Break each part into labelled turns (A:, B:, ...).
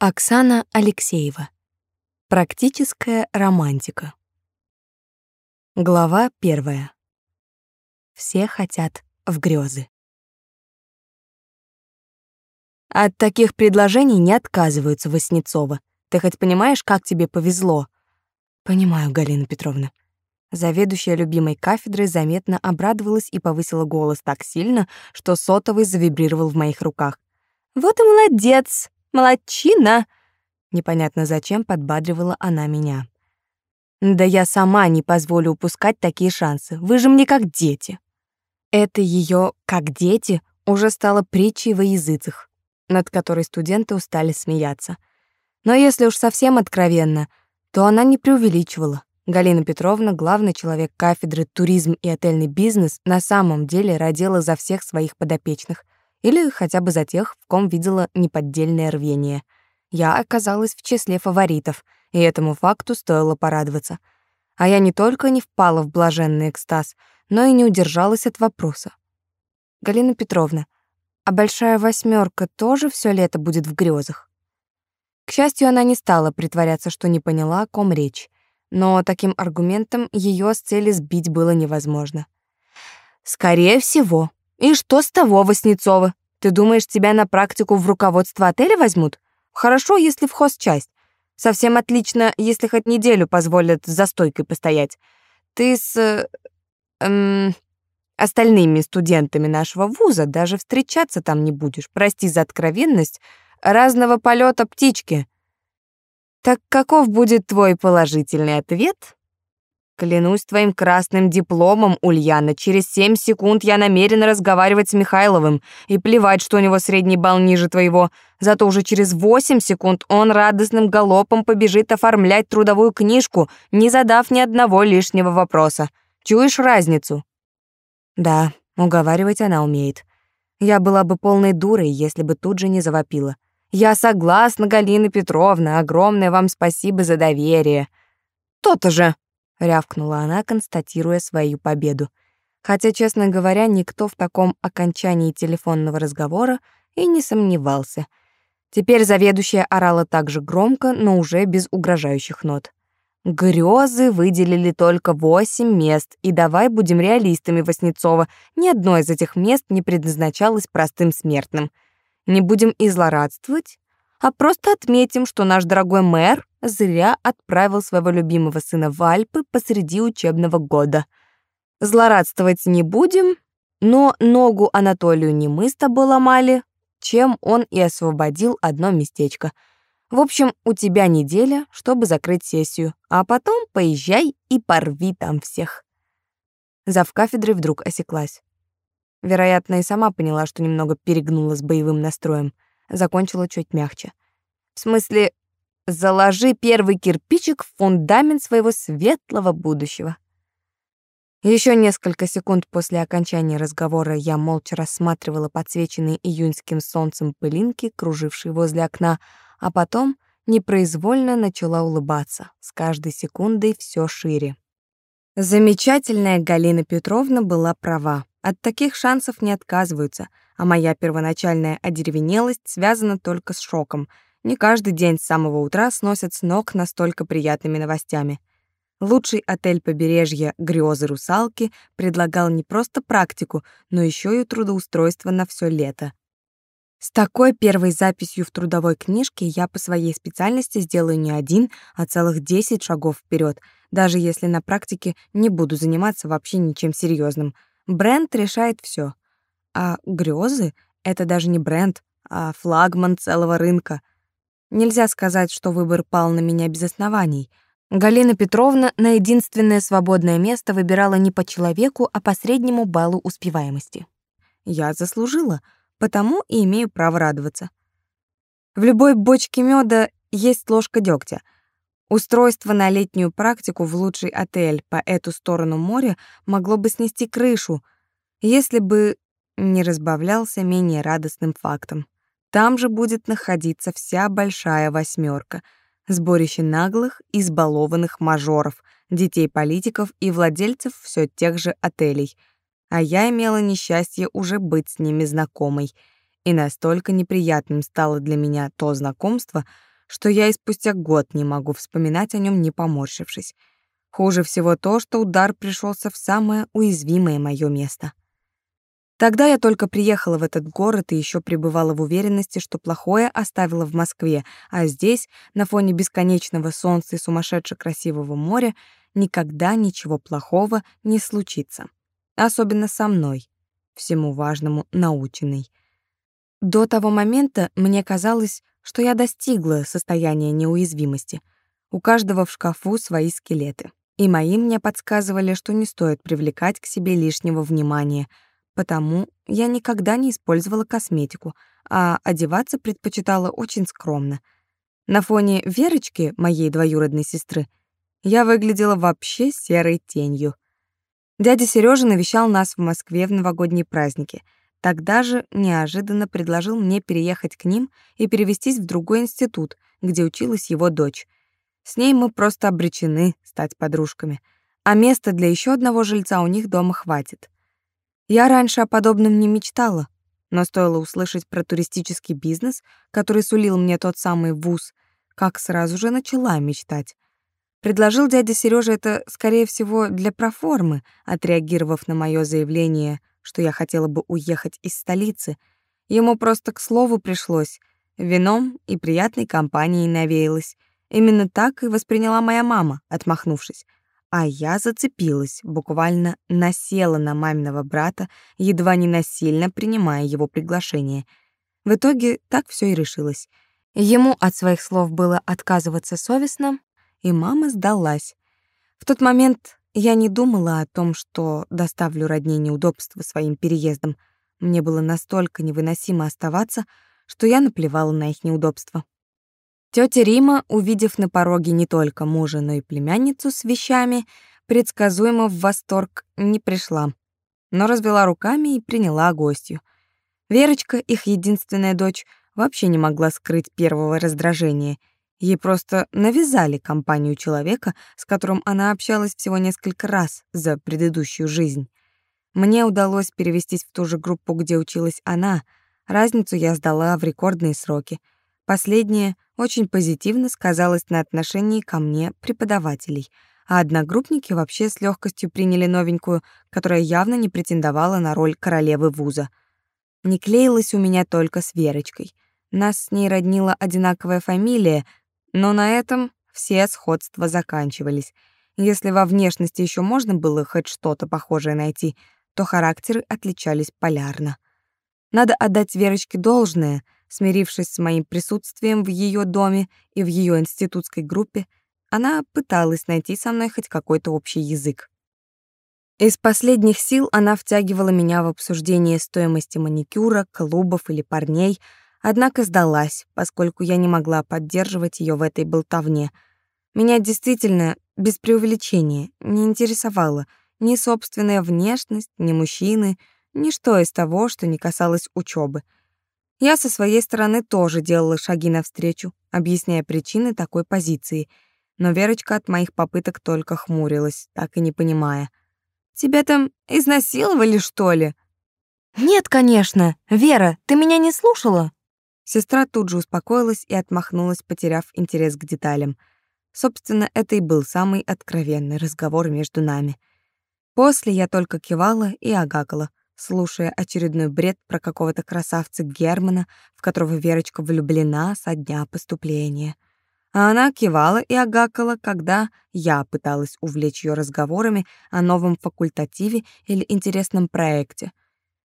A: Оксана Алексеева. Практическая романтика. Глава первая. Все хотят в грезы. От таких предложений не отказываются, Васнецова. Ты хоть понимаешь, как тебе повезло? Понимаю, Галина Петровна. Заведующая любимой кафедрой заметно обрадовалась и повысила голос так сильно, что сотовый завибрировал в моих руках. Вот и молодец, Молодчина!» Непонятно зачем подбадривала она меня. «Да я сама не позволю упускать такие шансы. Вы же мне как дети». Это ее «как дети» уже стало притчей во языцах, над которой студенты устали смеяться. Но если уж совсем откровенно, то она не преувеличивала. Галина Петровна, главный человек кафедры «Туризм и отельный бизнес», на самом деле родила за всех своих подопечных — или хотя бы за тех, в ком видела неподдельное рвение. Я оказалась в числе фаворитов, и этому факту стоило порадоваться. А я не только не впала в блаженный экстаз, но и не удержалась от вопроса. «Галина Петровна, а большая восьмерка тоже все лето будет в грезах?» К счастью, она не стала притворяться, что не поняла, о ком речь. Но таким аргументом ее с цели сбить было невозможно. «Скорее всего», и что с того, Васнецова? Ты думаешь, тебя на практику в руководство отеля возьмут? Хорошо, если в хозчасть. Совсем отлично, если хоть неделю позволят за стойкой постоять. Ты с... Эм, остальными студентами нашего вуза даже встречаться там не будешь. Прости за откровенность. Разного полета птички. Так каков будет твой положительный ответ? Клянусь твоим красным дипломом, Ульяна, через семь секунд я намерена разговаривать с Михайловым, и плевать, что у него средний балл ниже твоего. Зато уже через восемь секунд он радостным галопом побежит оформлять трудовую книжку, не задав ни одного лишнего вопроса. Чуешь разницу? Да, уговаривать она умеет. Я была бы полной дурой, если бы тут же не завопила. Я согласна, Галина Петровна, огромное вам спасибо за доверие. То-то же, рявкнула она, констатируя свою победу. Хотя, честно говоря, никто в таком окончании телефонного разговора и не сомневался. Теперь заведующая орала так же громко, но уже без угрожающих нот. Грёзы выделили только восемь мест, и давай будем реалистами, Васнецова, ни одно из этих мест не предназначалось простым смертным. Не будем и злорадствовать, а просто отметим, что наш дорогой мэр зря отправил своего любимого сына в Альпы посреди учебного года. Злорадствовать не будем, но ногу Анатолию не мы с тобой ломали, чем он и освободил одно местечко. В общем, у тебя неделя, чтобы закрыть сессию, а потом поезжай и порви там всех. Зав кафедры вдруг осеклась. Вероятно, и сама поняла, что немного перегнула с боевым настроем. Закончила чуть мягче. В смысле, Заложи первый кирпичик в фундамент своего светлого будущего. Еще несколько секунд после окончания разговора я молча рассматривала подсвеченные июньским солнцем пылинки, кружившие возле окна, а потом непроизвольно начала улыбаться, с каждой секундой все шире. Замечательная Галина Петровна была права. От таких шансов не отказываются, а моя первоначальная одеревенелость связана только с шоком — не каждый день с самого утра сносят с ног настолько приятными новостями. Лучший отель побережья «Грёзы русалки» предлагал не просто практику, но еще и трудоустройство на все лето. С такой первой записью в трудовой книжке я по своей специальности сделаю не один, а целых 10 шагов вперед, даже если на практике не буду заниматься вообще ничем серьезным. Бренд решает все, А грезы — это даже не бренд, а флагман целого рынка — Нельзя сказать, что выбор пал на меня без оснований. Галина Петровна на единственное свободное место выбирала не по человеку, а по среднему баллу успеваемости. Я заслужила, потому и имею право радоваться. В любой бочке меда есть ложка дегтя. Устройство на летнюю практику в лучший отель по эту сторону моря могло бы снести крышу, если бы не разбавлялся менее радостным фактом. Там же будет находиться вся большая восьмерка, сборище наглых, избалованных мажоров, детей политиков и владельцев все тех же отелей. А я имела несчастье уже быть с ними знакомой, и настолько неприятным стало для меня то знакомство, что я и спустя год не могу вспоминать о нем, не поморщившись. Хуже всего то, что удар пришелся в самое уязвимое мое место. Тогда я только приехала в этот город и еще пребывала в уверенности, что плохое оставила в Москве, а здесь, на фоне бесконечного солнца и сумасшедше красивого моря, никогда ничего плохого не случится. Особенно со мной, всему важному наученной. До того момента мне казалось, что я достигла состояния неуязвимости. У каждого в шкафу свои скелеты. И мои мне подсказывали, что не стоит привлекать к себе лишнего внимания, потому я никогда не использовала косметику, а одеваться предпочитала очень скромно. На фоне Верочки, моей двоюродной сестры, я выглядела вообще серой тенью. Дядя Сережа навещал нас в Москве в новогодние праздники — Тогда же неожиданно предложил мне переехать к ним и перевестись в другой институт, где училась его дочь. С ней мы просто обречены стать подружками, а места для еще одного жильца у них дома хватит. Я раньше о подобном не мечтала, но стоило услышать про туристический бизнес, который сулил мне тот самый вуз, как сразу же начала мечтать. Предложил дядя Сережа это, скорее всего, для проформы, отреагировав на мое заявление что я хотела бы уехать из столицы, ему просто к слову пришлось. Вином и приятной компанией навеялась. Именно так и восприняла моя мама, отмахнувшись. А я зацепилась, буквально насела на маминого брата, едва не насильно принимая его приглашение. В итоге так все и решилось. Ему от своих слов было отказываться совестно, и мама сдалась. В тот момент я не думала о том, что доставлю родне неудобства своим переездом. Мне было настолько невыносимо оставаться, что я наплевала на их неудобства. Тётя Рима, увидев на пороге не только мужа, но и племянницу с вещами, предсказуемо в восторг не пришла, но развела руками и приняла гостью. Верочка, их единственная дочь, вообще не могла скрыть первого раздражения — Ей просто навязали компанию человека, с которым она общалась всего несколько раз за предыдущую жизнь. Мне удалось перевестись в ту же группу, где училась она. Разницу я сдала в рекордные сроки. Последнее очень позитивно сказалось на отношении ко мне преподавателей, а одногруппники вообще с легкостью приняли новенькую, которая явно не претендовала на роль королевы вуза. Не клеилась у меня только с Верочкой. Нас с ней роднила одинаковая фамилия, но на этом все сходства заканчивались. Если во внешности еще можно было хоть что-то похожее найти, то характеры отличались полярно. Надо отдать Верочке должное, смирившись с моим присутствием в ее доме и в ее институтской группе, она пыталась найти со мной хоть какой-то общий язык. Из последних сил она втягивала меня в обсуждение стоимости маникюра, клубов или парней — однако сдалась, поскольку я не могла поддерживать ее в этой болтовне. Меня действительно, без преувеличения, не интересовало ни собственная внешность, ни мужчины, ни что из того, что не касалось учебы. Я со своей стороны тоже делала шаги навстречу, объясняя причины такой позиции, но Верочка от моих попыток только хмурилась, так и не понимая. «Тебя там изнасиловали, что ли?» «Нет, конечно. Вера, ты меня не слушала?» Сестра тут же успокоилась и отмахнулась, потеряв интерес к деталям. Собственно, это и был самый откровенный разговор между нами. После я только кивала и агакала, слушая очередной бред про какого-то красавца Германа, в которого Верочка влюблена со дня поступления. А она кивала и агакала, когда я пыталась увлечь ее разговорами о новом факультативе или интересном проекте —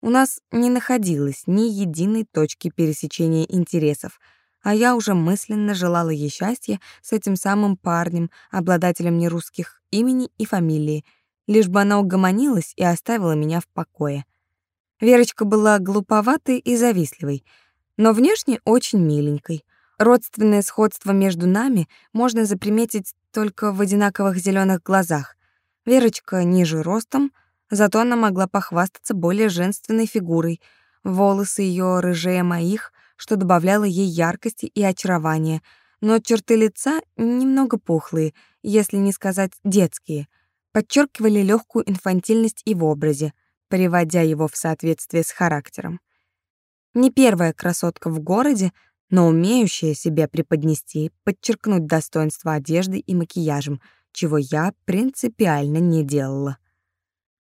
A: у нас не находилось ни единой точки пересечения интересов, а я уже мысленно желала ей счастья с этим самым парнем, обладателем нерусских имени и фамилии, лишь бы она угомонилась и оставила меня в покое. Верочка была глуповатой и завистливой, но внешне очень миленькой. Родственное сходство между нами можно заприметить только в одинаковых зеленых глазах. Верочка ниже ростом — Зато она могла похвастаться более женственной фигурой. Волосы ее рыжее моих, что добавляло ей яркости и очарования, но черты лица немного пухлые, если не сказать детские, подчеркивали легкую инфантильность и в образе, приводя его в соответствие с характером. Не первая красотка в городе, но умеющая себя преподнести, подчеркнуть достоинство одежды и макияжем, чего я принципиально не делала.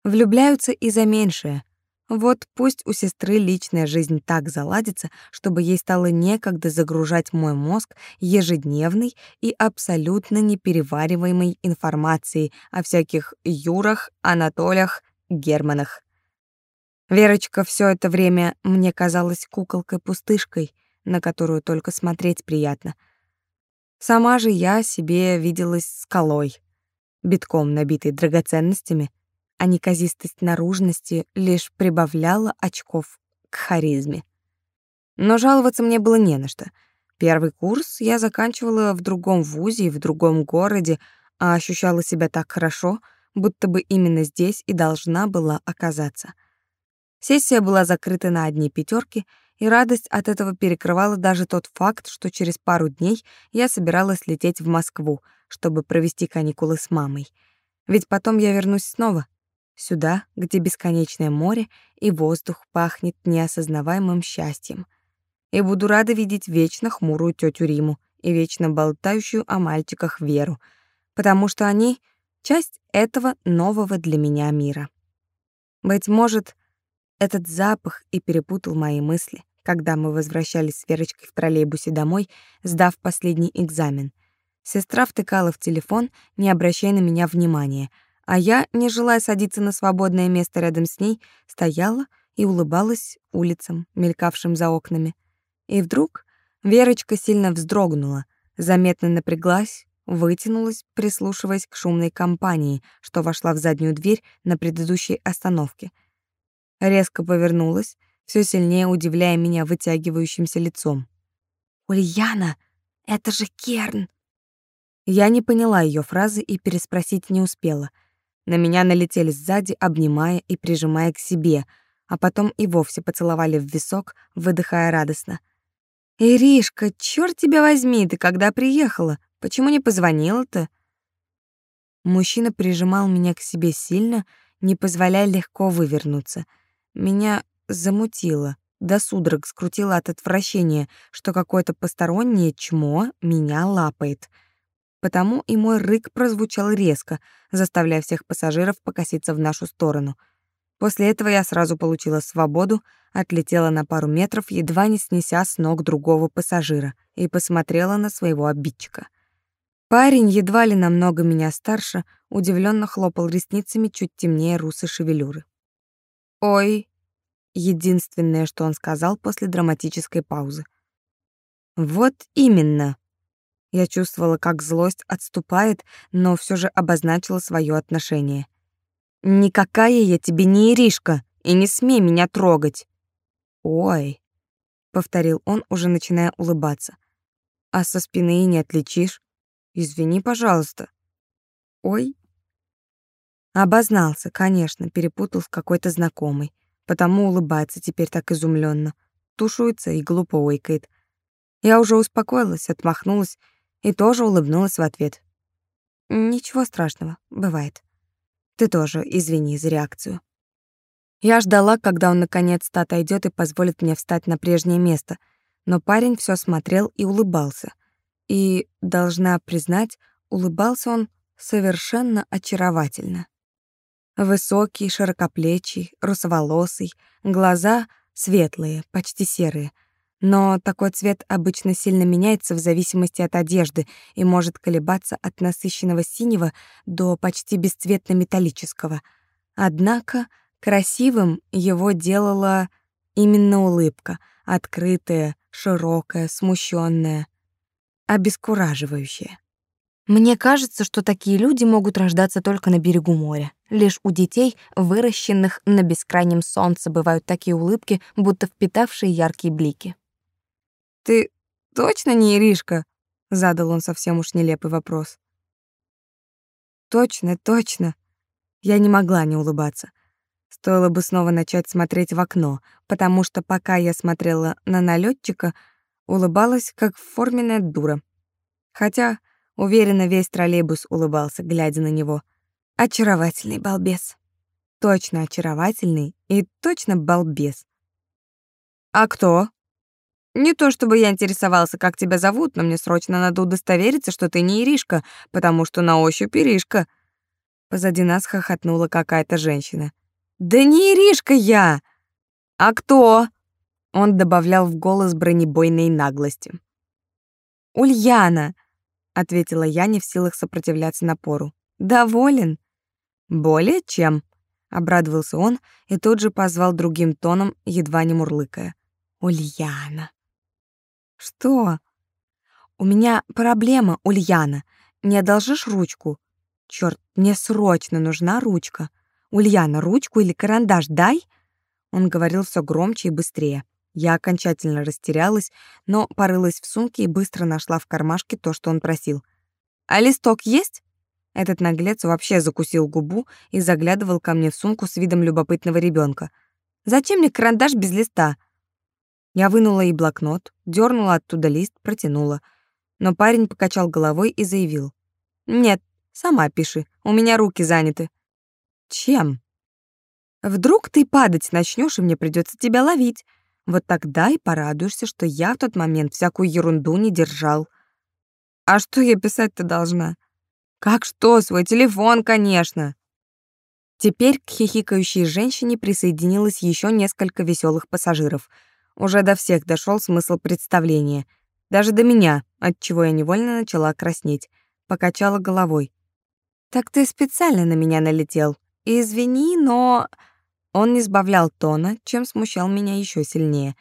A: Влюбляются и за меньшее. Вот пусть у сестры личная жизнь так заладится, чтобы ей стало некогда загружать мой мозг ежедневной и абсолютно неперевариваемой информацией о всяких Юрах, Анатолях, Германах. Верочка все это время мне казалась куколкой-пустышкой, на которую только смотреть приятно. Сама же я себе виделась скалой, битком набитой драгоценностями, а неказистость наружности лишь прибавляла очков к харизме. Но жаловаться мне было не на что. Первый курс я заканчивала в другом вузе и в другом городе, а ощущала себя так хорошо, будто бы именно здесь и должна была оказаться. Сессия была закрыта на одни пятерки, и радость от этого перекрывала даже тот факт, что через пару дней я собиралась лететь в Москву, чтобы провести каникулы с мамой. Ведь потом я вернусь снова, сюда, где бесконечное море и воздух пахнет неосознаваемым счастьем. И буду рада видеть вечно хмурую тетю Риму и вечно болтающую о мальчиках Веру, потому что они — часть этого нового для меня мира. Быть может, этот запах и перепутал мои мысли, когда мы возвращались с Верочкой в троллейбусе домой, сдав последний экзамен. Сестра втыкала в телефон, не обращая на меня внимания — а я, не желая садиться на свободное место рядом с ней, стояла и улыбалась улицам, мелькавшим за окнами. И вдруг Верочка сильно вздрогнула, заметно напряглась, вытянулась, прислушиваясь к шумной компании, что вошла в заднюю дверь на предыдущей остановке. Резко повернулась, все сильнее удивляя меня вытягивающимся лицом. «Ульяна, это же Керн!» Я не поняла ее фразы и переспросить не успела — на меня налетели сзади, обнимая и прижимая к себе, а потом и вовсе поцеловали в висок, выдыхая радостно. «Иришка, чёрт тебя возьми, ты когда приехала? Почему не позвонила-то?» Мужчина прижимал меня к себе сильно, не позволяя легко вывернуться. Меня замутило, до судорог скрутило от отвращения, что какое-то постороннее чмо меня лапает — Потому и мой рык прозвучал резко, заставляя всех пассажиров покоситься в нашу сторону. После этого я сразу получила свободу, отлетела на пару метров, едва не снеся с ног другого пассажира, и посмотрела на своего обидчика. Парень, едва ли намного меня старше, удивленно хлопал ресницами чуть темнее русой шевелюры. «Ой», — единственное, что он сказал после драматической паузы. «Вот именно», я чувствовала, как злость отступает, но все же обозначила свое отношение. «Никакая я тебе не Иришка, и не смей меня трогать!» «Ой», — повторил он, уже начиная улыбаться. «А со спины и не отличишь? Извини, пожалуйста». «Ой». Обознался, конечно, перепутал с какой-то знакомой, потому улыбается теперь так изумленно, тушуется и глупо ойкает. Я уже успокоилась, отмахнулась и тоже улыбнулась в ответ. Ничего страшного, бывает. Ты тоже извини за реакцию. Я ждала, когда он наконец-то отойдет и позволит мне встать на прежнее место, но парень все смотрел и улыбался. И, должна признать, улыбался он совершенно очаровательно. Высокий, широкоплечий, русоволосый, глаза светлые, почти серые — но такой цвет обычно сильно меняется в зависимости от одежды и может колебаться от насыщенного синего до почти бесцветно-металлического. Однако красивым его делала именно улыбка, открытая, широкая, смущенная, обескураживающая. Мне кажется, что такие люди могут рождаться только на берегу моря. Лишь у детей, выращенных на бескрайнем солнце, бывают такие улыбки, будто впитавшие яркие блики. «Ты точно не Иришка?» — задал он совсем уж нелепый вопрос. «Точно, точно». Я не могла не улыбаться. Стоило бы снова начать смотреть в окно, потому что пока я смотрела на налетчика, улыбалась как форменная дура. Хотя, уверена, весь троллейбус улыбался, глядя на него. Очаровательный балбес. Точно очаровательный и точно балбес. «А кто?» Не то чтобы я интересовался, как тебя зовут, но мне срочно надо удостовериться, что ты не Иришка, потому что на ощупь Иришка. Позади нас хохотнула какая-то женщина. Да не Иришка я. А кто? Он добавлял в голос бронебойной наглости. Ульяна, ответила я, не в силах сопротивляться напору. Доволен? Более чем, обрадовался он и тут же позвал другим тоном, едва не мурлыкая. Ульяна. Что? У меня проблема, Ульяна. Не одолжишь ручку? Чёрт, мне срочно нужна ручка. Ульяна, ручку или карандаш дай? Он говорил все громче и быстрее. Я окончательно растерялась, но порылась в сумке и быстро нашла в кармашке то, что он просил. «А листок есть?» Этот наглец вообще закусил губу и заглядывал ко мне в сумку с видом любопытного ребенка. «Зачем мне карандаш без листа?» Я вынула и блокнот, дернула оттуда лист, протянула. Но парень покачал головой и заявил. «Нет, сама пиши, у меня руки заняты». «Чем?» «Вдруг ты падать начнешь, и мне придется тебя ловить. Вот тогда и порадуешься, что я в тот момент всякую ерунду не держал». «А что я писать-то должна?» «Как что? Свой телефон, конечно!» Теперь к хихикающей женщине присоединилось еще несколько веселых пассажиров — уже до всех дошел смысл представления. Даже до меня, от чего я невольно начала краснеть. Покачала головой. «Так ты специально на меня налетел. Извини, но...» Он не сбавлял тона, чем смущал меня еще сильнее.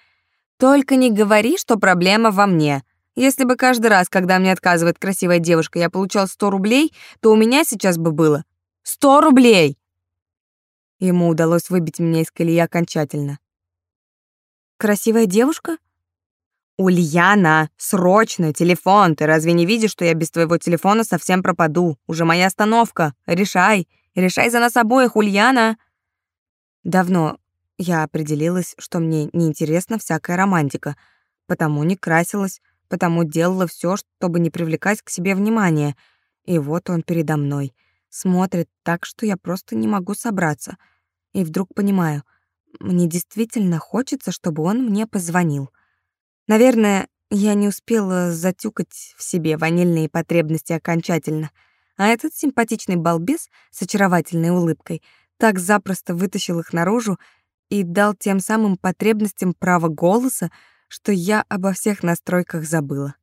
A: «Только не говори, что проблема во мне. Если бы каждый раз, когда мне отказывает красивая девушка, я получал сто рублей, то у меня сейчас бы было сто рублей!» Ему удалось выбить меня из колеи окончательно. Красивая девушка? Ульяна, срочно, телефон. Ты разве не видишь, что я без твоего телефона совсем пропаду? Уже моя остановка. Решай. Решай за нас обоих, Ульяна. Давно я определилась, что мне неинтересна всякая романтика, потому не красилась, потому делала все, чтобы не привлекать к себе внимания. И вот он передо мной. Смотрит так, что я просто не могу собраться. И вдруг понимаю — мне действительно хочется, чтобы он мне позвонил. Наверное, я не успела затюкать в себе ванильные потребности окончательно, а этот симпатичный балбес с очаровательной улыбкой так запросто вытащил их наружу и дал тем самым потребностям право голоса, что я обо всех настройках забыла.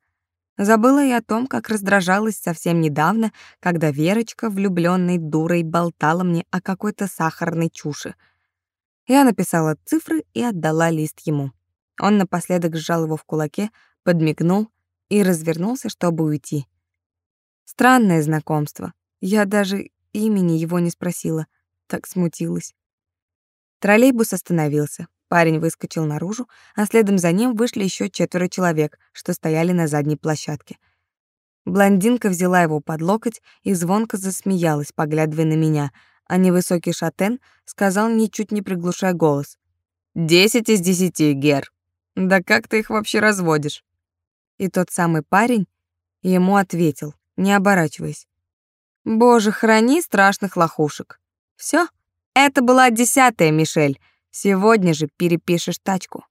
A: Забыла и о том, как раздражалась совсем недавно, когда Верочка, влюбленной дурой, болтала мне о какой-то сахарной чуши — я написала цифры и отдала лист ему. Он напоследок сжал его в кулаке, подмигнул и развернулся, чтобы уйти. Странное знакомство. Я даже имени его не спросила, так смутилась. Троллейбус остановился. Парень выскочил наружу, а следом за ним вышли еще четверо человек, что стояли на задней площадке. Блондинка взяла его под локоть и звонко засмеялась, поглядывая на меня — а невысокий шатен сказал, ничуть не приглушая голос. «Десять из десяти, Гер. Да как ты их вообще разводишь?» И тот самый парень ему ответил, не оборачиваясь. «Боже, храни страшных лохушек. Все, это была десятая, Мишель. Сегодня же перепишешь тачку».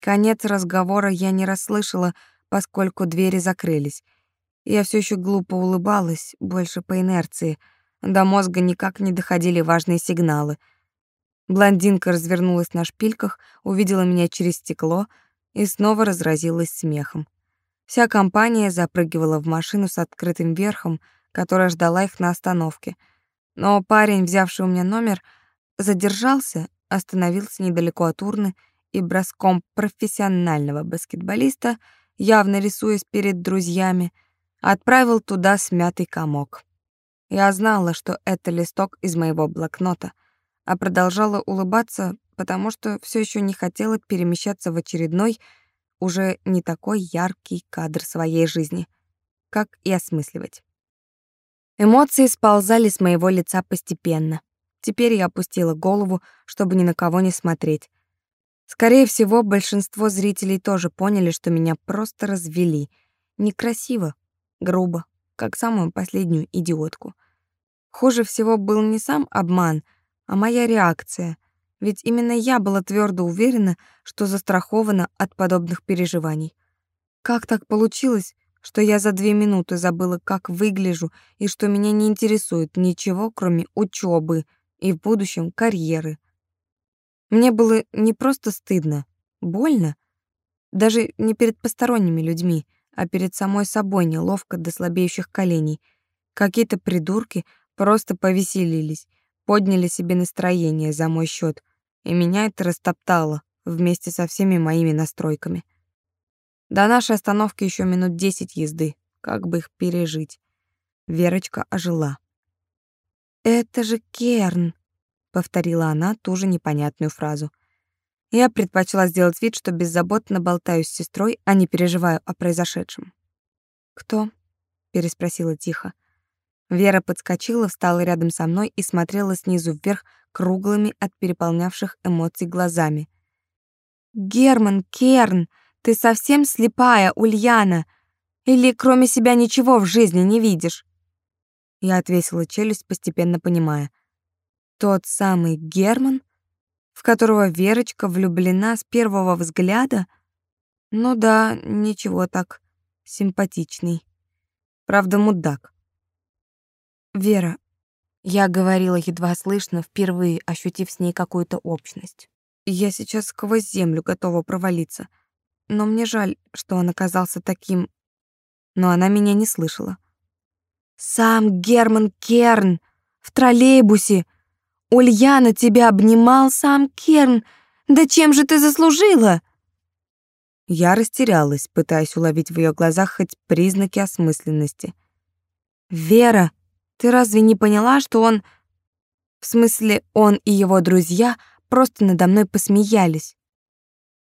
A: Конец разговора я не расслышала, поскольку двери закрылись. Я все еще глупо улыбалась, больше по инерции — до мозга никак не доходили важные сигналы. Блондинка развернулась на шпильках, увидела меня через стекло и снова разразилась смехом. Вся компания запрыгивала в машину с открытым верхом, которая ждала их на остановке. Но парень, взявший у меня номер, задержался, остановился недалеко от урны и броском профессионального баскетболиста, явно рисуясь перед друзьями, отправил туда смятый комок. Я знала, что это листок из моего блокнота, а продолжала улыбаться, потому что все еще не хотела перемещаться в очередной, уже не такой яркий кадр своей жизни, как и осмысливать. Эмоции сползали с моего лица постепенно. Теперь я опустила голову, чтобы ни на кого не смотреть. Скорее всего, большинство зрителей тоже поняли, что меня просто развели. Некрасиво, грубо, как самую последнюю идиотку. Хуже всего был не сам обман, а моя реакция. ведь именно я была твердо уверена, что застрахована от подобных переживаний. Как так получилось, что я за две минуты забыла, как выгляжу, и что меня не интересует ничего, кроме учебы и в будущем карьеры? Мне было не просто стыдно, больно, даже не перед посторонними людьми, а перед самой собой неловко до слабеющих коленей. Какие-то придурки просто повеселились, подняли себе настроение за мой счет, и меня это растоптало вместе со всеми моими настройками. До нашей остановки еще минут десять езды, как бы их пережить. Верочка ожила. «Это же Керн», — повторила она ту же непонятную фразу. Я предпочла сделать вид, что беззаботно болтаю с сестрой, а не переживаю о произошедшем. «Кто?» — переспросила тихо. Вера подскочила, встала рядом со мной и смотрела снизу вверх круглыми от переполнявших эмоций глазами. «Герман, Керн, ты совсем слепая, Ульяна? Или кроме себя ничего в жизни не видишь?» Я отвесила челюсть, постепенно понимая. «Тот самый Герман, в которого Верочка влюблена с первого взгляда? Ну да, ничего так, симпатичный. Правда, мудак. Вера. Я говорила едва слышно, впервые ощутив с ней какую-то общность. Я сейчас сквозь землю готова провалиться. Но мне жаль, что он оказался таким... Но она меня не слышала. «Сам Герман Керн! В троллейбусе! Ульяна тебя обнимал сам Керн! Да чем же ты заслужила?» Я растерялась, пытаясь уловить в ее глазах хоть признаки осмысленности. «Вера!» Ты разве не поняла, что он... В смысле, он и его друзья просто надо мной посмеялись?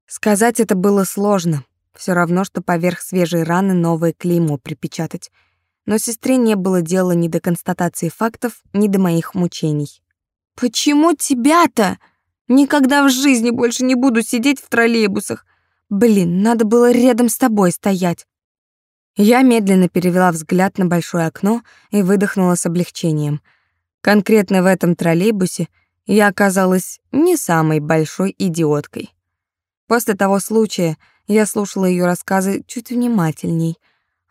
A: Сказать это было сложно. Все равно, что поверх свежей раны новое клеймо припечатать. Но сестре не было дела ни до констатации фактов, ни до моих мучений. «Почему тебя-то? Никогда в жизни больше не буду сидеть в троллейбусах. Блин, надо было рядом с тобой стоять. Я медленно перевела взгляд на большое окно и выдохнула с облегчением. Конкретно в этом троллейбусе я оказалась не самой большой идиоткой. После того случая я слушала ее рассказы чуть внимательней.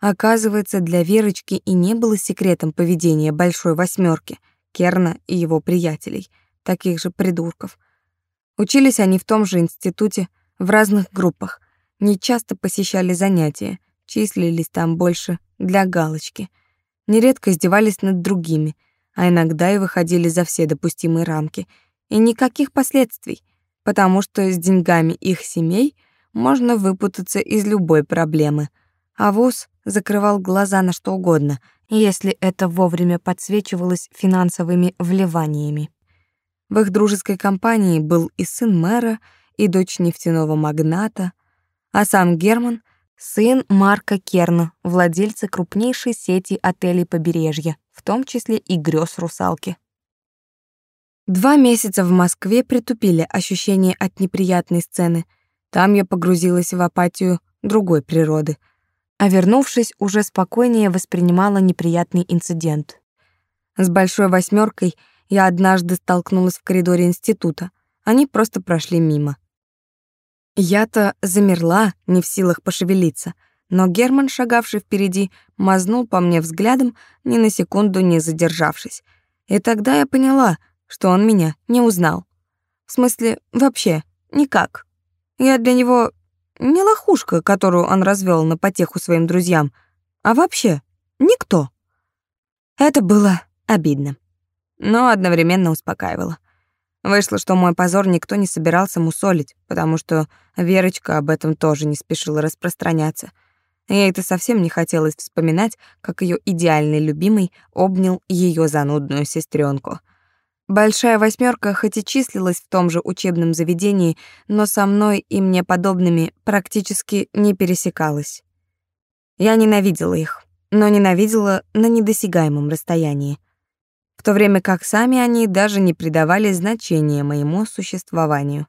A: Оказывается, для Верочки и не было секретом поведения большой восьмерки, Керна и его приятелей, таких же придурков. Учились они в том же институте, в разных группах, не часто посещали занятия — числились там больше для галочки. Нередко издевались над другими, а иногда и выходили за все допустимые рамки. И никаких последствий, потому что с деньгами их семей можно выпутаться из любой проблемы. А ВУЗ закрывал глаза на что угодно, если это вовремя подсвечивалось финансовыми вливаниями. В их дружеской компании был и сын мэра, и дочь нефтяного магната, а сам Герман сын Марка Керна, владельца крупнейшей сети отелей побережья, в том числе и грез русалки. Два месяца в Москве притупили ощущение от неприятной сцены. Там я погрузилась в апатию другой природы. А вернувшись, уже спокойнее воспринимала неприятный инцидент. С большой восьмеркой я однажды столкнулась в коридоре института. Они просто прошли мимо. Я-то замерла, не в силах пошевелиться, но Герман, шагавший впереди, мазнул по мне взглядом, ни на секунду не задержавшись. И тогда я поняла, что он меня не узнал. В смысле, вообще, никак. Я для него не лохушка, которую он развел на потеху своим друзьям, а вообще никто. Это было обидно, но одновременно успокаивало. Вышло, что мой позор никто не собирался мусолить, потому что Верочка об этом тоже не спешила распространяться. Ей это совсем не хотелось вспоминать, как ее идеальный любимый обнял ее занудную сестренку. Большая восьмерка хоть и числилась в том же учебном заведении, но со мной и мне подобными практически не пересекалась. Я ненавидела их, но ненавидела на недосягаемом расстоянии в то время как сами они даже не придавали значения моему существованию,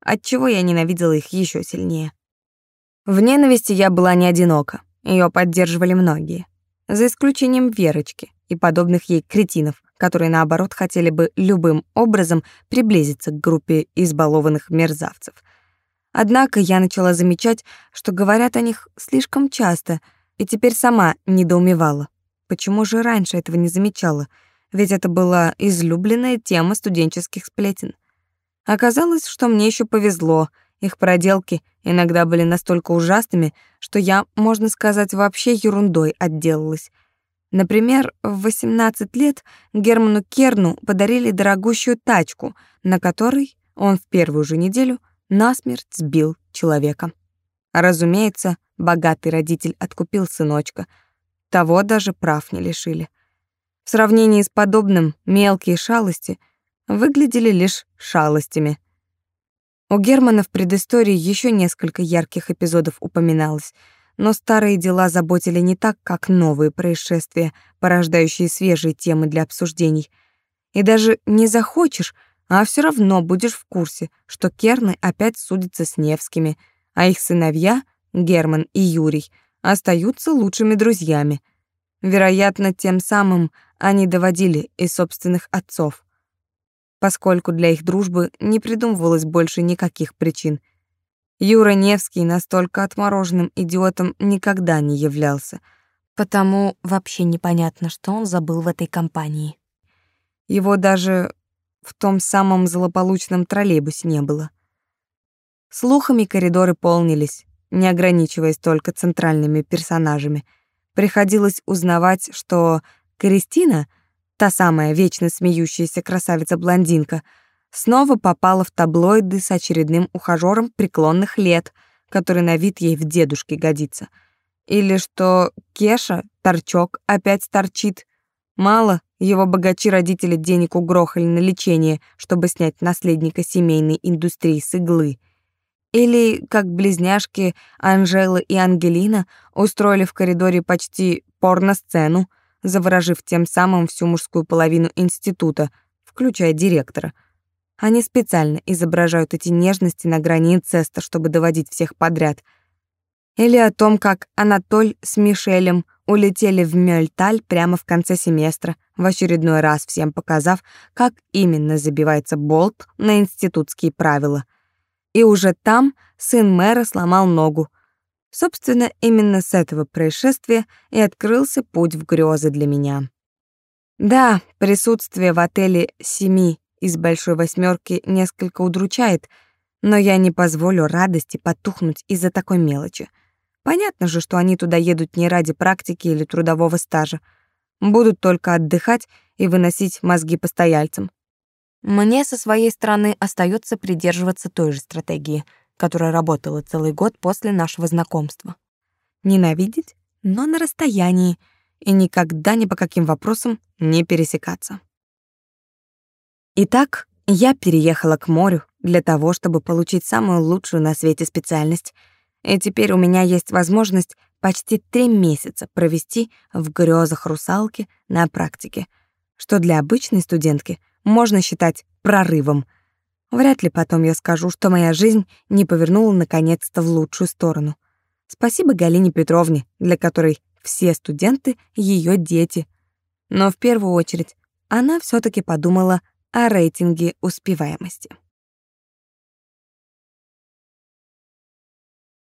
A: отчего я ненавидела их еще сильнее. В ненависти я была не одинока, ее поддерживали многие, за исключением Верочки и подобных ей кретинов, которые, наоборот, хотели бы любым образом приблизиться к группе избалованных мерзавцев. Однако я начала замечать, что говорят о них слишком часто, и теперь сама недоумевала. Почему же раньше этого не замечала? Ведь это была излюбленная тема студенческих сплетен. Оказалось, что мне еще повезло. Их проделки иногда были настолько ужасными, что я, можно сказать, вообще ерундой отделалась. Например, в 18 лет Герману Керну подарили дорогущую тачку, на которой он в первую же неделю насмерть сбил человека. Разумеется, богатый родитель откупил сыночка. Того даже прав не лишили. В сравнении с подобным мелкие шалости выглядели лишь шалостями. У Германа в предыстории еще несколько ярких эпизодов упоминалось — но старые дела заботили не так, как новые происшествия, порождающие свежие темы для обсуждений. И даже не захочешь, а все равно будешь в курсе, что Керны опять судятся с Невскими, а их сыновья, Герман и Юрий, остаются лучшими друзьями. Вероятно, тем самым они доводили и собственных отцов, поскольку для их дружбы не придумывалось больше никаких причин — Юра Невский настолько отмороженным идиотом никогда не являлся, потому вообще непонятно, что он забыл в этой компании. Его даже в том самом злополучном троллейбусе не было. Слухами коридоры полнились, не ограничиваясь только центральными персонажами. Приходилось узнавать, что Кристина, та самая вечно смеющаяся красавица-блондинка — снова попала в таблоиды с очередным ухажёром преклонных лет, который на вид ей в дедушке годится. Или что Кеша, торчок, опять торчит. Мало, его богачи-родители денег угрохали на лечение, чтобы снять наследника семейной индустрии с иглы. Или как близняшки Анжела и Ангелина устроили в коридоре почти порно-сцену, заворожив тем самым всю мужскую половину института, включая директора — они специально изображают эти нежности на грани инцеста, чтобы доводить всех подряд. Или о том, как Анатоль с Мишелем улетели в Мёльталь прямо в конце семестра, в очередной раз всем показав, как именно забивается болт на институтские правила. И уже там сын мэра сломал ногу. Собственно, именно с этого происшествия и открылся путь в грезы для меня. Да, присутствие в отеле семи из большой восьмерки несколько удручает, но я не позволю радости потухнуть из-за такой мелочи. Понятно же, что они туда едут не ради практики или трудового стажа. Будут только отдыхать и выносить мозги постояльцам. Мне со своей стороны остается придерживаться той же стратегии, которая работала целый год после нашего знакомства. Ненавидеть, но на расстоянии, и никогда ни по каким вопросам не пересекаться. Итак, я переехала к морю для того, чтобы получить самую лучшую на свете специальность. И теперь у меня есть возможность почти три месяца провести в грезах русалки на практике, что для обычной студентки можно считать прорывом. Вряд ли потом я скажу, что моя жизнь не повернула наконец-то в лучшую сторону. Спасибо Галине Петровне, для которой все студенты — ее дети. Но в первую очередь она все таки подумала о рейтинге успеваемости.